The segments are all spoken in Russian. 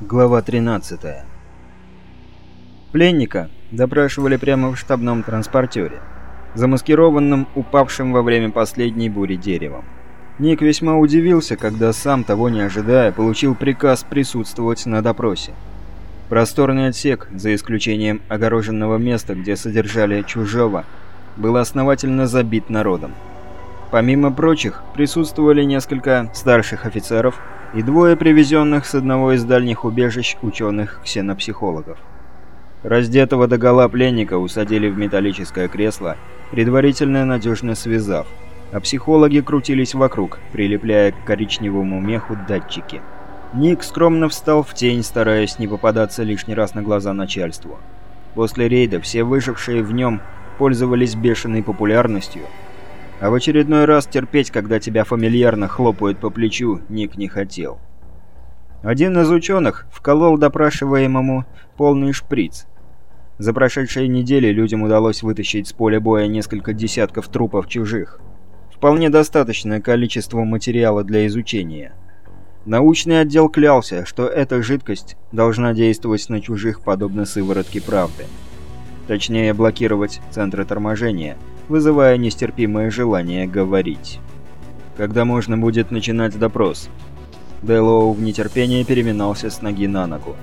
Глава 13. Пленника допрашивали прямо в штабном транспортере, замаскированном упавшим во время последней бури деревом. Ник весьма удивился, когда сам, того не ожидая, получил приказ присутствовать на допросе. Просторный отсек, за исключением огороженного места, где содержали чужого, был основательно забит народом. Помимо прочих, присутствовали несколько старших офицеров, и двое привезенных с одного из дальних убежищ ученых-ксенопсихологов. Раздетого догола пленника усадили в металлическое кресло, предварительно надежно связав, а психологи крутились вокруг, прилепляя к коричневому меху датчики. Ник скромно встал в тень, стараясь не попадаться лишний раз на глаза начальству. После рейда все выжившие в нем пользовались бешеной популярностью, а в очередной раз терпеть, когда тебя фамильярно хлопают по плечу, Ник не хотел. Один из ученых вколол допрашиваемому полный шприц. За прошедшие недели людям удалось вытащить с поля боя несколько десятков трупов чужих. Вполне достаточное количество материала для изучения. Научный отдел клялся, что эта жидкость должна действовать на чужих подобно сыворотке правды. Точнее, блокировать центры торможения – вызывая нестерпимое желание говорить. Когда можно будет начинать допрос? Дэллоу в нетерпении переминался с ноги на ногу.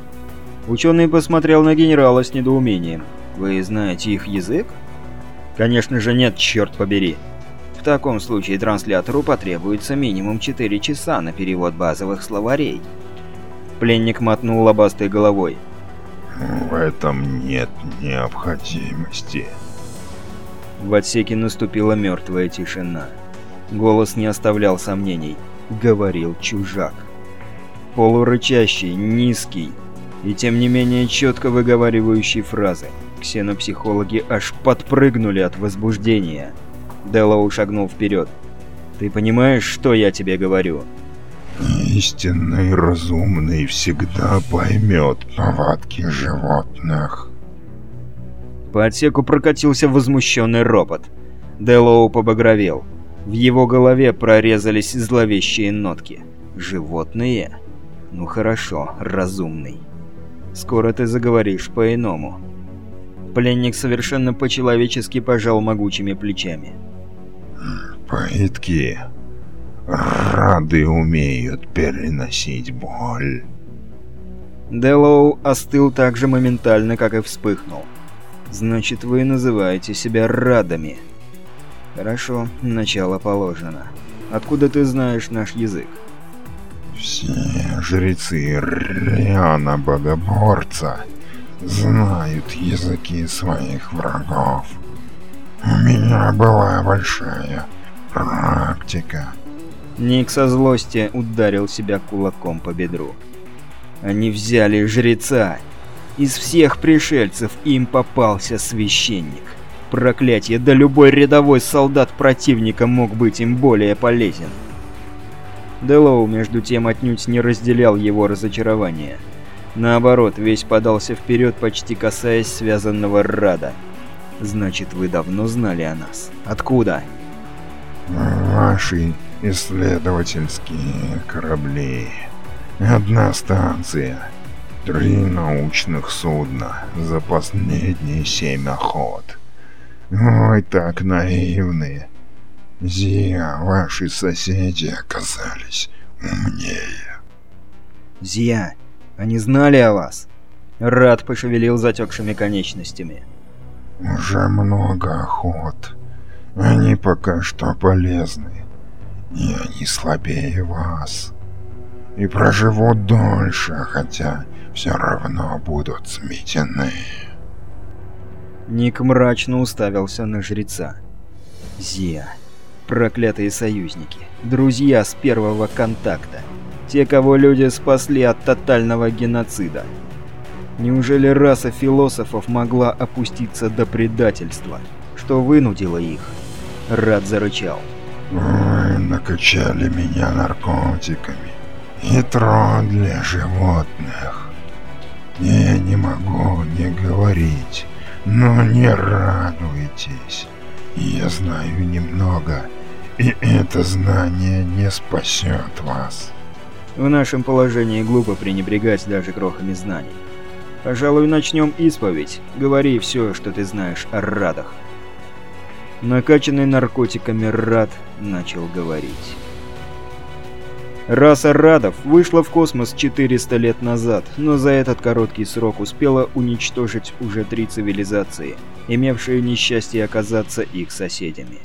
Ученый посмотрел на генерала с недоумением. «Вы знаете их язык?» «Конечно же нет, черт побери!» В таком случае транслятору потребуется минимум 4 часа на перевод базовых словарей. Пленник мотнул лобастой головой. «В этом нет необходимости». В отсеке наступила мертвая тишина. Голос не оставлял сомнений. Говорил чужак. Полурычащий, низкий и тем не менее четко выговаривающий фразы. Ксенопсихологи аж подпрыгнули от возбуждения. Делоу шагнул вперед. «Ты понимаешь, что я тебе говорю?» «Истинный разумный всегда поймет повадки животных». По отсеку прокатился возмущенный ропот. Делоу побагровел. В его голове прорезались зловещие нотки. «Животные?» «Ну хорошо, разумный. Скоро ты заговоришь по-иному». Пленник совершенно по-человечески пожал могучими плечами. «Пытки. Рады умеют переносить боль». Делоу остыл так же моментально, как и вспыхнул. Значит, вы называете себя радами. Хорошо, начало положено. Откуда ты знаешь наш язык? Все жрецы Риана Богоборца знают языки своих врагов. У меня была большая практика. Ник со злости ударил себя кулаком по бедру. Они взяли жреца из всех пришельцев им попался священник. Проклятие, да любой рядовой солдат противника мог быть им более полезен. Делоу, между тем, отнюдь не разделял его разочарование. Наоборот, весь подался вперед, почти касаясь связанного Рада. «Значит, вы давно знали о нас. Откуда?» «Ваши исследовательские корабли. Одна станция. Три научных судна за последние семь охот. Ой, так наивные. Зия, ваши соседи оказались умнее. Зия, они знали о вас? Рад пошевелил затекшими конечностями. Уже много охот. Они пока что полезны. И они слабее вас. И проживут дольше, хотя все равно будут сметены. Ник мрачно уставился на жреца. Зия. Проклятые союзники. Друзья с первого контакта. Те, кого люди спасли от тотального геноцида. Неужели раса философов могла опуститься до предательства? Что вынудило их? Рад зарычал. Вы накачали меня наркотиками. Ядро для животных. Я не могу не говорить, но не радуйтесь. Я знаю немного, и это знание не спасет вас. В нашем положении глупо пренебрегать даже крохами знаний. Пожалуй, начнем исповедь. Говори все, что ты знаешь о радах. Накачанный наркотиками рад начал говорить. Раса радов вышла в космос 400 лет назад, но за этот короткий срок успела уничтожить уже три цивилизации, имевшие несчастье оказаться их соседями.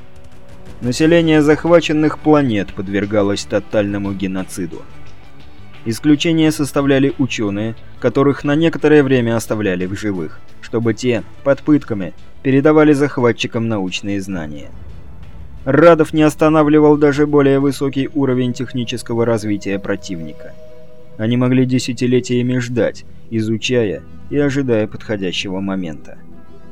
Население захваченных планет подвергалось тотальному геноциду. Исключение составляли ученые, которых на некоторое время оставляли в живых, чтобы те, под пытками, передавали захватчикам научные знания. Радов не останавливал даже более высокий уровень технического развития противника. Они могли десятилетиями ждать, изучая и ожидая подходящего момента.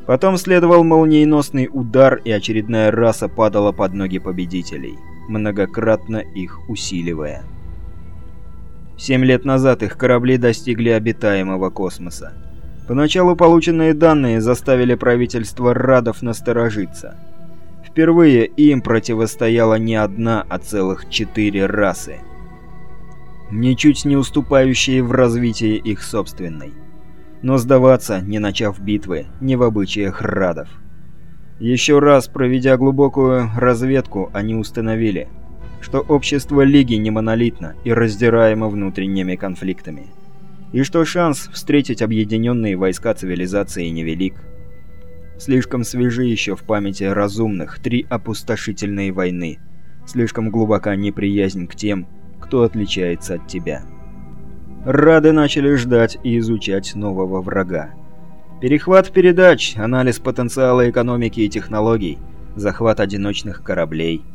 Потом следовал молниеносный удар, и очередная раса падала под ноги победителей, многократно их усиливая. Семь лет назад их корабли достигли обитаемого космоса. Поначалу полученные данные заставили правительство Радов насторожиться – Впервые им противостояла не одна, а целых четыре расы. Ничуть не уступающие в развитии их собственной. Но сдаваться, не начав битвы, не в обычаях радов. Еще раз проведя глубокую разведку, они установили, что общество Лиги не монолитно и раздираемо внутренними конфликтами. И что шанс встретить объединенные войска цивилизации невелик. Слишком свежи еще в памяти разумных три опустошительные войны. Слишком глубока неприязнь к тем, кто отличается от тебя. Рады начали ждать и изучать нового врага. Перехват передач, анализ потенциала экономики и технологий, захват одиночных кораблей –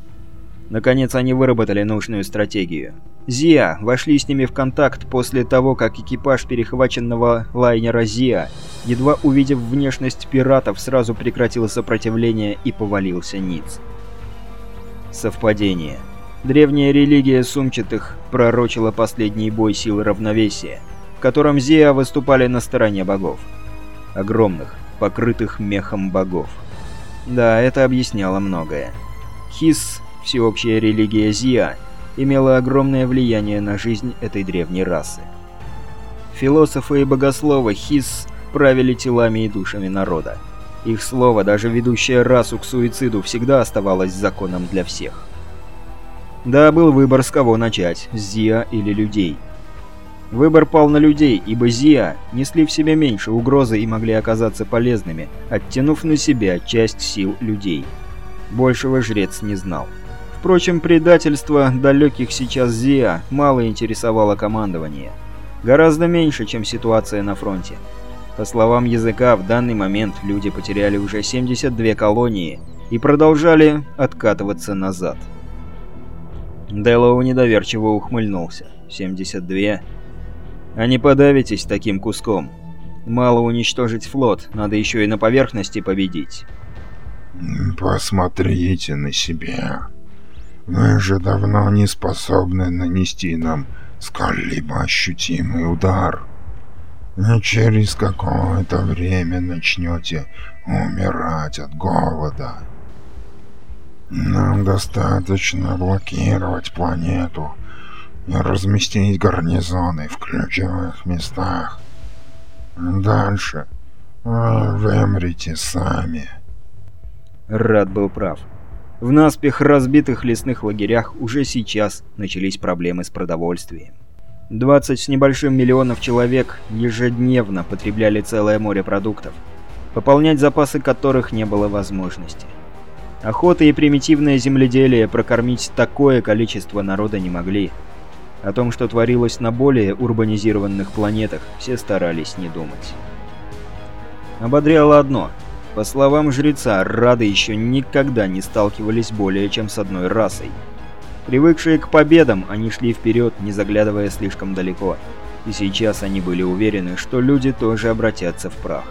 Наконец они выработали нужную стратегию. «Зиа» вошли с ними в контакт после того, как экипаж перехваченного лайнера «Зиа», едва увидев внешность пиратов, сразу прекратил сопротивление и повалился ниц. Совпадение. Древняя религия сумчатых пророчила последний бой сил равновесия, в котором Зиа выступали на стороне богов. Огромных, покрытых мехом богов. Да, это объясняло многое. Хис всеобщая религия Зиа, имела огромное влияние на жизнь этой древней расы. Философы и богословы Хис правили телами и душами народа. Их слово, даже ведущее расу к суициду, всегда оставалось законом для всех. Да, был выбор, с кого начать, с Зиа или людей. Выбор пал на людей, ибо Зиа несли в себе меньше угрозы и могли оказаться полезными, оттянув на себя часть сил людей. Большего жрец не знал. Впрочем, предательство далеких сейчас Зиа мало интересовало командование. Гораздо меньше, чем ситуация на фронте. По словам языка, в данный момент люди потеряли уже 72 колонии и продолжали откатываться назад. Дэллоу недоверчиво ухмыльнулся. 72? А не подавитесь таким куском. Мало уничтожить флот, надо еще и на поверхности победить. «Посмотрите на себя», вы же давно не способны нанести нам сколь-либо ощутимый удар. И через какое-то время начнете умирать от голода. Нам достаточно блокировать планету и разместить гарнизоны в ключевых местах. Дальше вы вымрете сами. Рад был прав. В наспех разбитых лесных лагерях уже сейчас начались проблемы с продовольствием. 20 с небольшим миллионов человек ежедневно потребляли целое море продуктов, пополнять запасы которых не было возможности. Охота и примитивное земледелие прокормить такое количество народа не могли. О том, что творилось на более урбанизированных планетах, все старались не думать. Ободряло одно – по словам жреца, рады еще никогда не сталкивались более чем с одной расой. Привыкшие к победам, они шли вперед, не заглядывая слишком далеко. И сейчас они были уверены, что люди тоже обратятся в прах.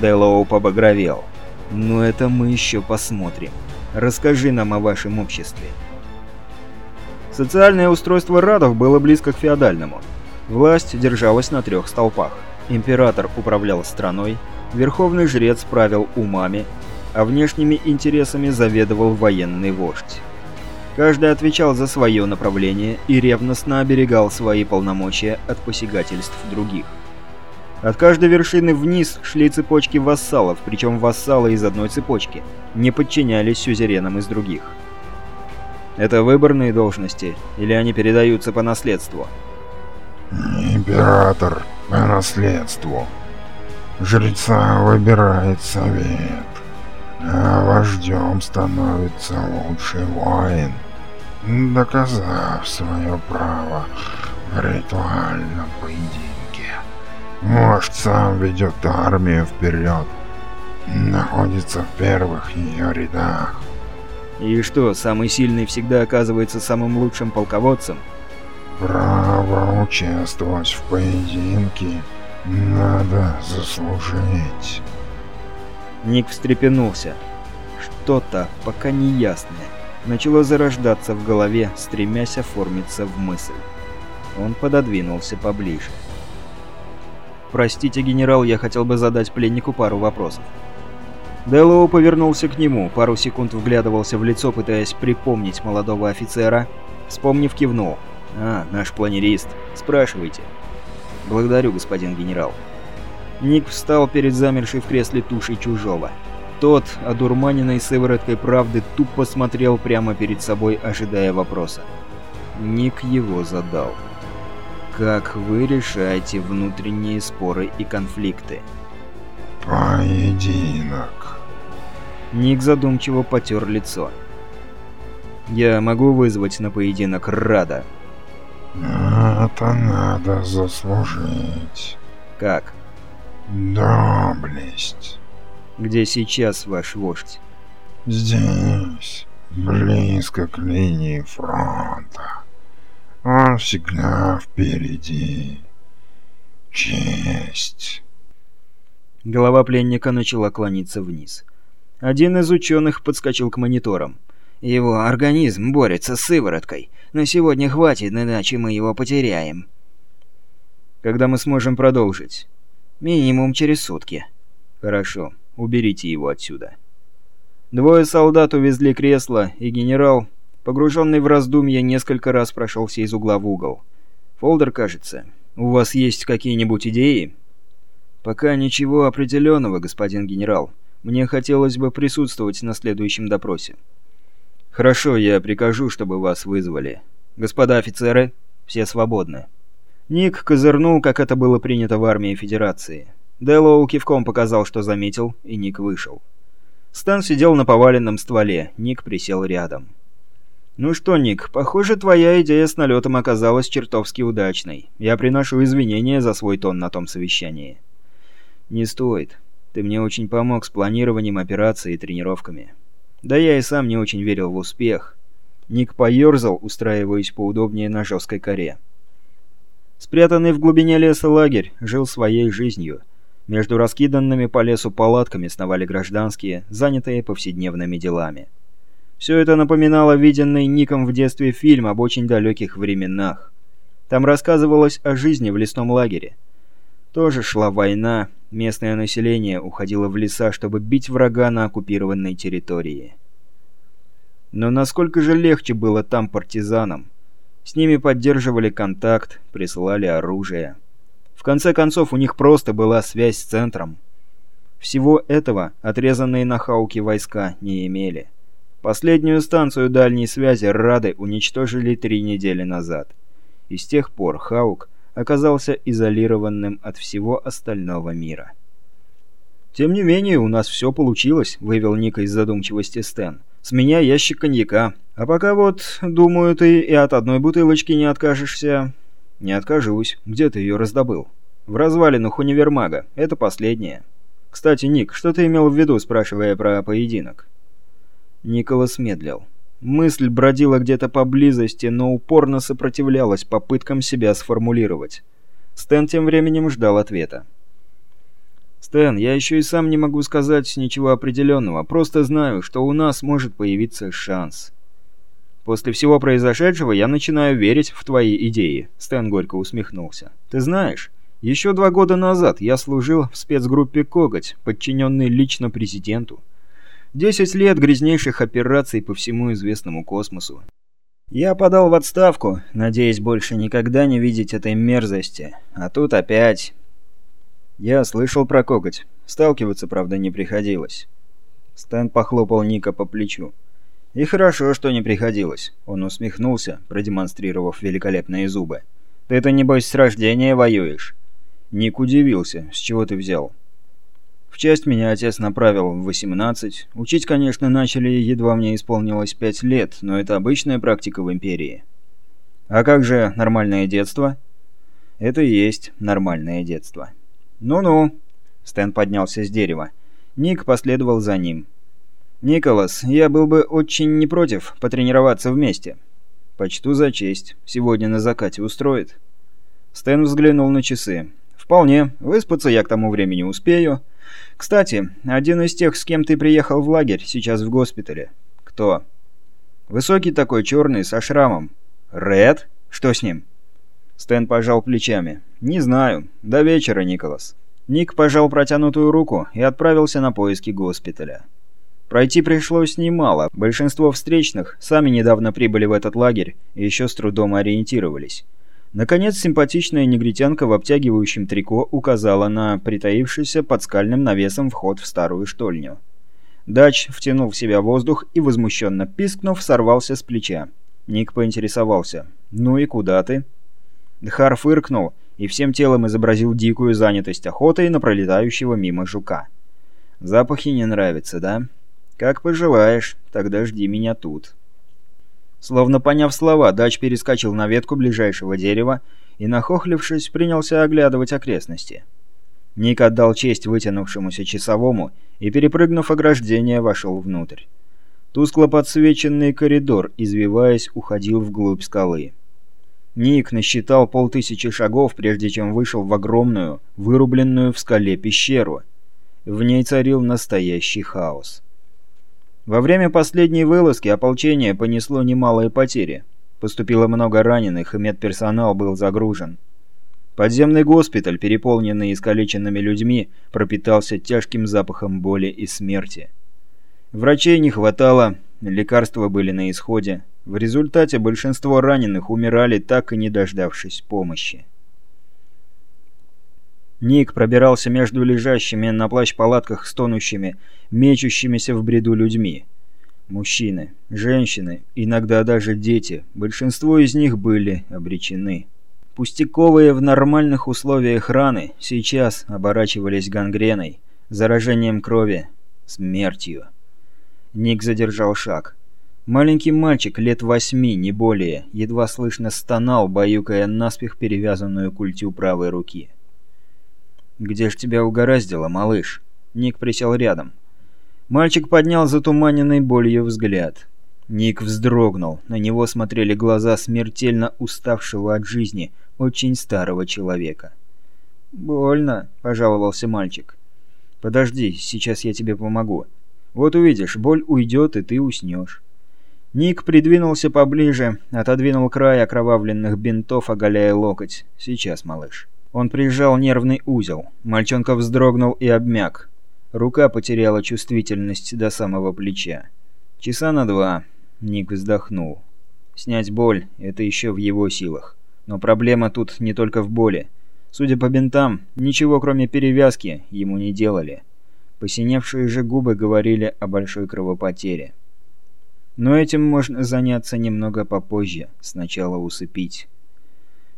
Делоу побагровел. «Ну это мы еще посмотрим. Расскажи нам о вашем обществе». Социальное устройство радов было близко к феодальному. Власть держалась на трех столпах. Император управлял страной, Верховный жрец правил умами, а внешними интересами заведовал военный вождь. Каждый отвечал за свое направление и ревностно оберегал свои полномочия от посягательств других. От каждой вершины вниз шли цепочки вассалов, причем вассалы из одной цепочки не подчинялись сюзеренам из других. Это выборные должности, или они передаются по наследству? Император по наследству. Жреца выбирает совет, а вождем становится лучший воин, доказав свое право в ритуальном поединке. Вождь сам ведет армию вперед, находится в первых ее рядах. И что, самый сильный всегда оказывается самым лучшим полководцем? Право участвовать в поединке надо заслужить. Ник встрепенулся. Что-то, пока не ясное, начало зарождаться в голове, стремясь оформиться в мысль. Он пододвинулся поближе. «Простите, генерал, я хотел бы задать пленнику пару вопросов». Дэллоу повернулся к нему, пару секунд вглядывался в лицо, пытаясь припомнить молодого офицера. Вспомнив, кивнул. «А, наш планерист. Спрашивайте». «Благодарю, господин генерал». Ник встал перед замершей в кресле тушей чужого. Тот, одурманенный сывороткой правды, тупо смотрел прямо перед собой, ожидая вопроса. Ник его задал. «Как вы решаете внутренние споры и конфликты?» Поединок. Ник задумчиво потер лицо. «Я могу вызвать на поединок Рада?» Это надо заслужить. «Как?» Доблесть. «Где сейчас ваш вождь?» Здесь, близко к линии фронта. Он всегда впереди. Честь. Голова пленника начала клониться вниз. Один из ученых подскочил к мониторам. «Его организм борется с сывороткой. На сегодня хватит, иначе мы его потеряем». «Когда мы сможем продолжить?» «Минимум через сутки». «Хорошо. Уберите его отсюда». Двое солдат увезли кресло, и генерал, погруженный в раздумья, несколько раз прошелся из угла в угол. «Фолдер, кажется. У вас есть какие-нибудь идеи?» «Пока ничего определенного, господин генерал. Мне хотелось бы присутствовать на следующем допросе». «Хорошо, я прикажу, чтобы вас вызвали. Господа офицеры, все свободны». Ник козырнул, как это было принято в армии Федерации. Дэллоу кивком показал, что заметил, и Ник вышел. Стэн сидел на поваленном стволе, Ник присел рядом. «Ну что, Ник, похоже, твоя идея с налетом оказалась чертовски удачной. Я приношу извинения за свой тон на том совещании». «Не стоит. Ты мне очень помог с планированием операции и тренировками. Да я и сам не очень верил в успех». Ник поёрзал, устраиваясь поудобнее на жесткой коре. Спрятанный в глубине леса лагерь жил своей жизнью. Между раскиданными по лесу палатками сновали гражданские, занятые повседневными делами. Все это напоминало виденный Ником в детстве фильм об очень далеких временах. Там рассказывалось о жизни в лесном лагере. Тоже шла война, Местное население уходило в леса, чтобы бить врага на оккупированной территории. Но насколько же легче было там партизанам? С ними поддерживали контакт, присылали оружие. В конце концов, у них просто была связь с центром. Всего этого отрезанные на Хауке войска не имели. Последнюю станцию дальней связи Рады уничтожили три недели назад. И с тех пор Хаук оказался изолированным от всего остального мира. «Тем не менее, у нас все получилось», — вывел Ника из задумчивости Стэн. «С меня ящик коньяка. А пока вот, думаю, ты и от одной бутылочки не откажешься». «Не откажусь. Где ты ее раздобыл?» «В развалинах универмага. Это последнее». «Кстати, Ник, что ты имел в виду, спрашивая про поединок?» Николас медлил. Мысль бродила где-то поблизости, но упорно сопротивлялась попыткам себя сформулировать. Стэн тем временем ждал ответа. «Стэн, я еще и сам не могу сказать ничего определенного, просто знаю, что у нас может появиться шанс». «После всего произошедшего я начинаю верить в твои идеи», — Стэн горько усмехнулся. «Ты знаешь, еще два года назад я служил в спецгруппе «Коготь», подчиненный лично президенту. Десять лет грязнейших операций по всему известному космосу. Я подал в отставку, надеясь больше никогда не видеть этой мерзости. А тут опять... Я слышал про коготь. Сталкиваться, правда, не приходилось. Стэн похлопал Ника по плечу. «И хорошо, что не приходилось», — он усмехнулся, продемонстрировав великолепные зубы. «Ты-то, небось, с рождения воюешь?» Ник удивился. «С чего ты взял?» Часть меня отец направил в 18. Учить, конечно, начали, едва мне исполнилось 5 лет, но это обычная практика в Империи. А как же нормальное детство? Это и есть нормальное детство. Ну-ну. Стэн поднялся с дерева. Ник последовал за ним. «Николас, я был бы очень не против потренироваться вместе». «Почту за честь. Сегодня на закате устроит». Стэн взглянул на часы. «Вполне. Выспаться я к тому времени успею. Кстати, один из тех, с кем ты приехал в лагерь, сейчас в госпитале». «Кто?» «Высокий такой, черный, со шрамом». «Ред? Что с ним?» Стэн пожал плечами. «Не знаю. До вечера, Николас». Ник пожал протянутую руку и отправился на поиски госпиталя. Пройти пришлось немало. Большинство встречных сами недавно прибыли в этот лагерь и еще с трудом ориентировались. Наконец, симпатичная негритянка в обтягивающем трико указала на притаившийся под скальным навесом вход в старую штольню. Дач втянул в себя воздух и, возмущенно пискнув, сорвался с плеча. Ник поинтересовался. «Ну и куда ты?» Дхар фыркнул и всем телом изобразил дикую занятость охотой на пролетающего мимо жука. «Запахи не нравятся, да?» «Как пожелаешь, тогда жди меня тут». Словно поняв слова, Дач перескочил на ветку ближайшего дерева и, нахохлившись, принялся оглядывать окрестности. Ник отдал честь вытянувшемуся часовому и, перепрыгнув ограждение, вошел внутрь. Тускло подсвеченный коридор, извиваясь, уходил вглубь скалы. Ник насчитал полтысячи шагов, прежде чем вышел в огромную, вырубленную в скале пещеру. В ней царил настоящий хаос. Во время последней вылазки ополчение понесло немалые потери. Поступило много раненых, и медперсонал был загружен. Подземный госпиталь, переполненный искалеченными людьми, пропитался тяжким запахом боли и смерти. Врачей не хватало, лекарства были на исходе. В результате большинство раненых умирали, так и не дождавшись помощи. Ник пробирался между лежащими на плащ-палатках стонущими, мечущимися в бреду людьми. Мужчины, женщины, иногда даже дети, большинство из них были обречены. Пустяковые в нормальных условиях раны сейчас оборачивались гангреной, заражением крови, смертью. Ник задержал шаг. Маленький мальчик лет восьми, не более, едва слышно стонал, баюкая наспех перевязанную культю правой руки. «Где ж тебя угораздило, малыш?» Ник присел рядом. Мальчик поднял затуманенный болью взгляд. Ник вздрогнул. На него смотрели глаза смертельно уставшего от жизни, очень старого человека. «Больно», — пожаловался мальчик. «Подожди, сейчас я тебе помогу. Вот увидишь, боль уйдет, и ты уснешь». Ник придвинулся поближе, отодвинул край окровавленных бинтов, оголяя локоть. «Сейчас, малыш». Он прижал нервный узел. Мальчонка вздрогнул и обмяк. Рука потеряла чувствительность до самого плеча. Часа на два. Ник вздохнул. Снять боль – это еще в его силах. Но проблема тут не только в боли. Судя по бинтам, ничего кроме перевязки ему не делали. Посиневшие же губы говорили о большой кровопотере. Но этим можно заняться немного попозже, сначала усыпить.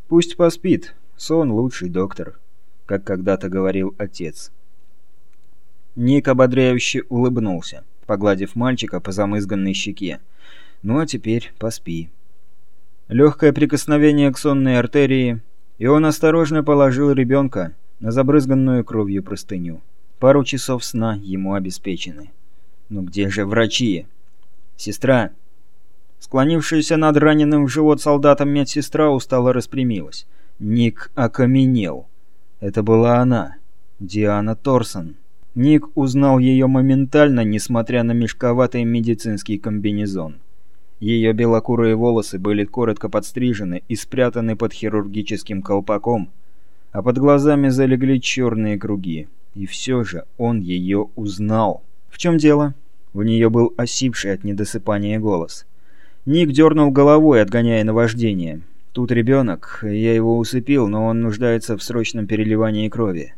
Пусть поспит, Сон – лучший доктор, как когда-то говорил отец. Ник ободряюще улыбнулся, погладив мальчика по замызганной щеке. «Ну а теперь поспи». Легкое прикосновение к сонной артерии, и он осторожно положил ребенка на забрызганную кровью простыню. Пару часов сна ему обеспечены. «Ну где же врачи?» «Сестра!» Склонившаяся над раненым в живот солдатом медсестра устало распрямилась. Ник окаменел. Это была она, Диана Торсон. Ник узнал ее моментально, несмотря на мешковатый медицинский комбинезон. Ее белокурые волосы были коротко подстрижены и спрятаны под хирургическим колпаком, а под глазами залегли черные круги. И все же он ее узнал. «В чем дело?» В нее был осипший от недосыпания голос. Ник дернул головой, отгоняя наваждение. Тут ребенок, я его усыпил, но он нуждается в срочном переливании крови.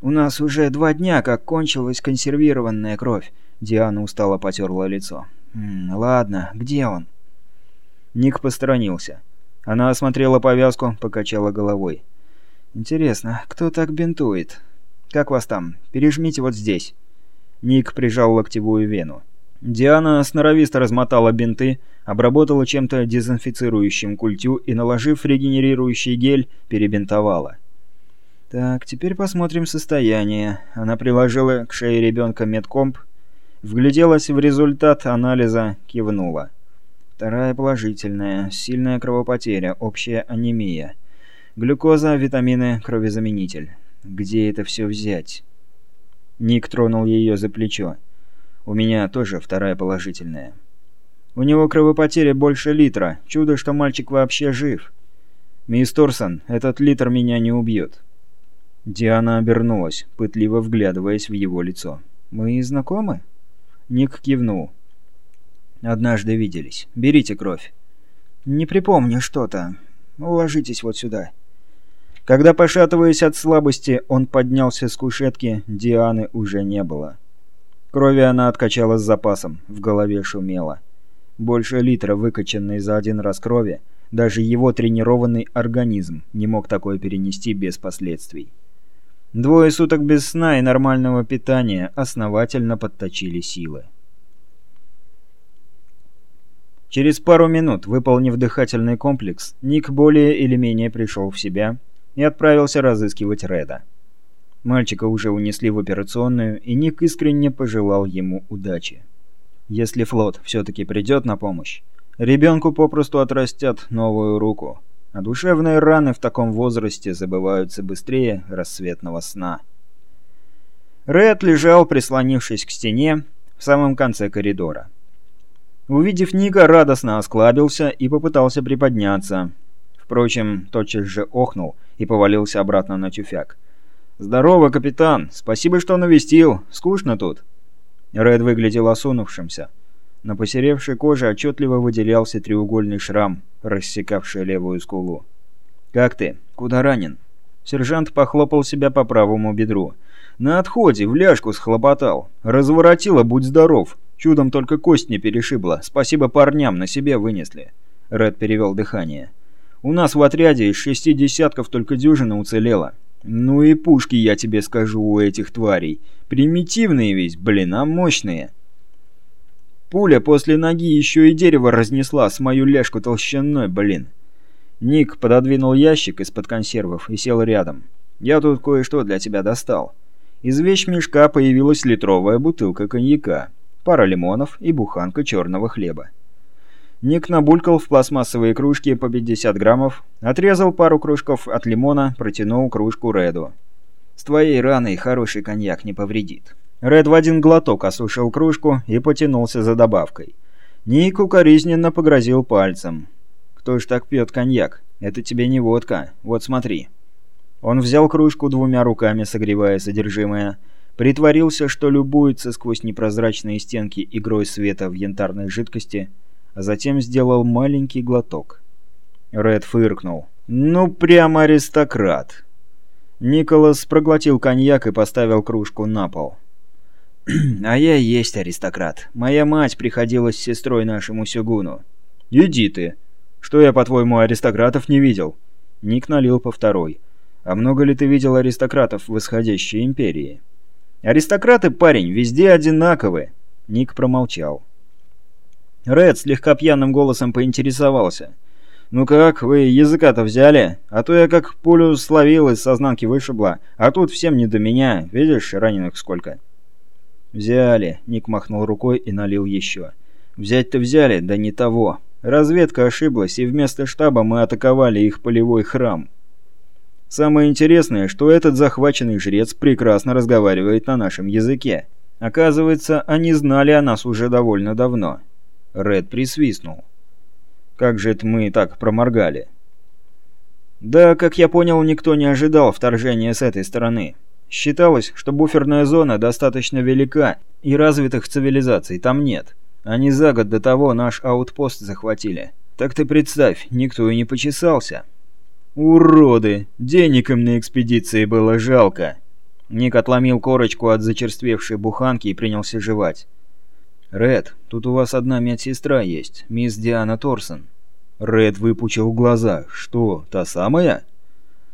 «У нас уже два дня, как кончилась консервированная кровь», — Диана устало потерла лицо. «М -м, «Ладно, где он?» Ник посторонился. Она осмотрела повязку, покачала головой. «Интересно, кто так бинтует? Как вас там? Пережмите вот здесь». Ник прижал локтевую вену. Диана сноровисто размотала бинты, обработала чем-то дезинфицирующим культю и, наложив регенерирующий гель, перебинтовала. «Так, теперь посмотрим состояние». Она приложила к шее ребенка медкомп, вгляделась в результат анализа, кивнула. Вторая положительная. Сильная кровопотеря, общая анемия. Глюкоза, витамины, кровезаменитель. Где это все взять? Ник тронул ее за плечо. У меня тоже вторая положительная. У него кровопотеря больше литра. Чудо, что мальчик вообще жив. Мисс Торсон, этот литр меня не убьет. Диана обернулась, пытливо вглядываясь в его лицо. «Мы знакомы?» Ник кивнул. «Однажды виделись. Берите кровь». «Не припомню что-то. Уложитесь вот сюда». Когда, пошатываясь от слабости, он поднялся с кушетки, Дианы уже не было. Крови она откачала с запасом, в голове шумело. Больше литра выкачанной за один раз крови, даже его тренированный организм не мог такое перенести без последствий. Двое суток без сна и нормального питания основательно подточили силы. Через пару минут, выполнив дыхательный комплекс, Ник более или менее пришел в себя и отправился разыскивать Реда. Мальчика уже унесли в операционную, и Ник искренне пожелал ему удачи. Если флот все-таки придет на помощь, ребенку попросту отрастят новую руку, а душевные раны в таком возрасте забываются быстрее рассветного сна. Ред лежал, прислонившись к стене, в самом конце коридора. Увидев Ника, радостно осклабился и попытался приподняться. Впрочем, тотчас же охнул и повалился обратно на тюфяк. «Здорово, капитан! Спасибо, что навестил. Скучно тут». Ред выглядел осунувшимся. На посеревшей коже отчетливо выделялся треугольный шрам, рассекавший левую скулу. «Как ты? Куда ранен?» Сержант похлопал себя по правому бедру. «На отходе, в ляжку схлопотал. Разворотило, будь здоров. Чудом только кость не перешибла. Спасибо парням, на себе вынесли». Ред перевел дыхание. «У нас в отряде из шести десятков только дюжина уцелела. Ну и пушки, я тебе скажу, у этих тварей. Примитивные ведь, блин, а мощные. Пуля после ноги еще и дерево разнесла с мою ляжку толщиной, блин. Ник пододвинул ящик из-под консервов и сел рядом. «Я тут кое-что для тебя достал». Из вещмешка появилась литровая бутылка коньяка, пара лимонов и буханка черного хлеба. Ник набулькал в пластмассовые кружки по 50 граммов, отрезал пару кружков от лимона, протянул кружку Реду. «С твоей раной хороший коньяк не повредит». Ред в один глоток осушил кружку и потянулся за добавкой. Ник укоризненно погрозил пальцем. «Кто ж так пьет коньяк? Это тебе не водка. Вот смотри». Он взял кружку двумя руками, согревая содержимое, притворился, что любуется сквозь непрозрачные стенки игрой света в янтарной жидкости – а затем сделал маленький глоток. Ред фыркнул. «Ну, прямо аристократ!» Николас проглотил коньяк и поставил кружку на пол. «А я есть аристократ. Моя мать приходила с сестрой нашему Сюгуну». «Иди ты! Что я, по-твоему, аристократов не видел?» Ник налил по второй. «А много ли ты видел аристократов в исходящей империи?» «Аристократы, парень, везде одинаковы!» Ник промолчал. Ред слегка пьяным голосом поинтересовался. «Ну как, вы языка-то взяли? А то я как пулю словил из сознанки вышибла, а тут всем не до меня. Видишь, раненых сколько?» «Взяли», — Ник махнул рукой и налил еще. «Взять-то взяли, да не того. Разведка ошиблась, и вместо штаба мы атаковали их полевой храм». Самое интересное, что этот захваченный жрец прекрасно разговаривает на нашем языке. Оказывается, они знали о нас уже довольно давно. Ред присвистнул. «Как же это мы так проморгали?» «Да, как я понял, никто не ожидал вторжения с этой стороны. Считалось, что буферная зона достаточно велика, и развитых цивилизаций там нет. Они за год до того наш аутпост захватили. Так ты представь, никто и не почесался. Уроды! Денег им на экспедиции было жалко. Ник отломил корочку от зачерствевшей буханки и принялся жевать. «Ред, тут у вас одна медсестра есть, мисс Диана Торсон». Ред выпучил глаза. «Что, та самая?»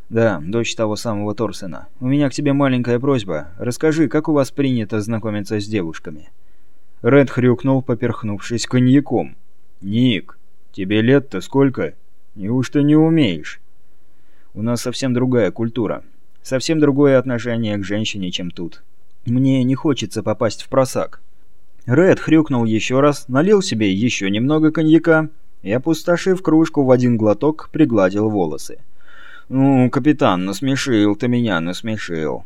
«Да, дочь того самого Торсена. У меня к тебе маленькая просьба. Расскажи, как у вас принято знакомиться с девушками?» Ред хрюкнул, поперхнувшись коньяком. «Ник, тебе лет-то сколько? Неужто не умеешь?» У нас совсем другая культура. Совсем другое отношение к женщине, чем тут. Мне не хочется попасть в просак. Ред хрюкнул еще раз, налил себе еще немного коньяка и, опустошив кружку в один глоток, пригладил волосы. «Ну, капитан, насмешил ты меня, насмешил».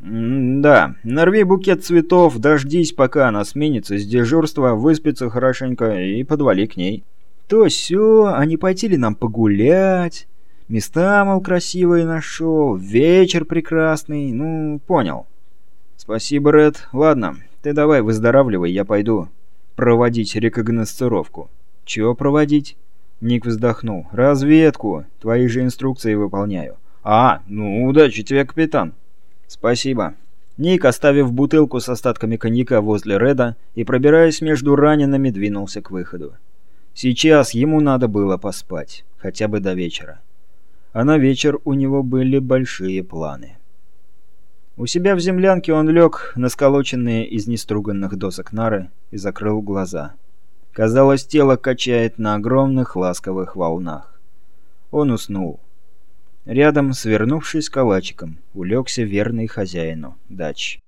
«Да, нарви букет цветов, дождись, пока она сменится с дежурства, выспится хорошенько и подвали к ней». «То все, а не пойти ли нам погулять?» Места, мол, красивые нашел, вечер прекрасный, ну, понял. Спасибо, Ред. Ладно, ты давай выздоравливай, я пойду проводить рекогносцировку. Чего проводить? Ник вздохнул. Разведку. Твои же инструкции выполняю. А, ну, удачи тебе, капитан. Спасибо. Ник, оставив бутылку с остатками коньяка возле Реда и пробираясь между ранеными, двинулся к выходу. Сейчас ему надо было поспать, хотя бы до вечера а на вечер у него были большие планы. У себя в землянке он лег на сколоченные из неструганных досок нары и закрыл глаза. Казалось, тело качает на огромных ласковых волнах. Он уснул. Рядом, свернувшись калачиком, улегся верный хозяину дач.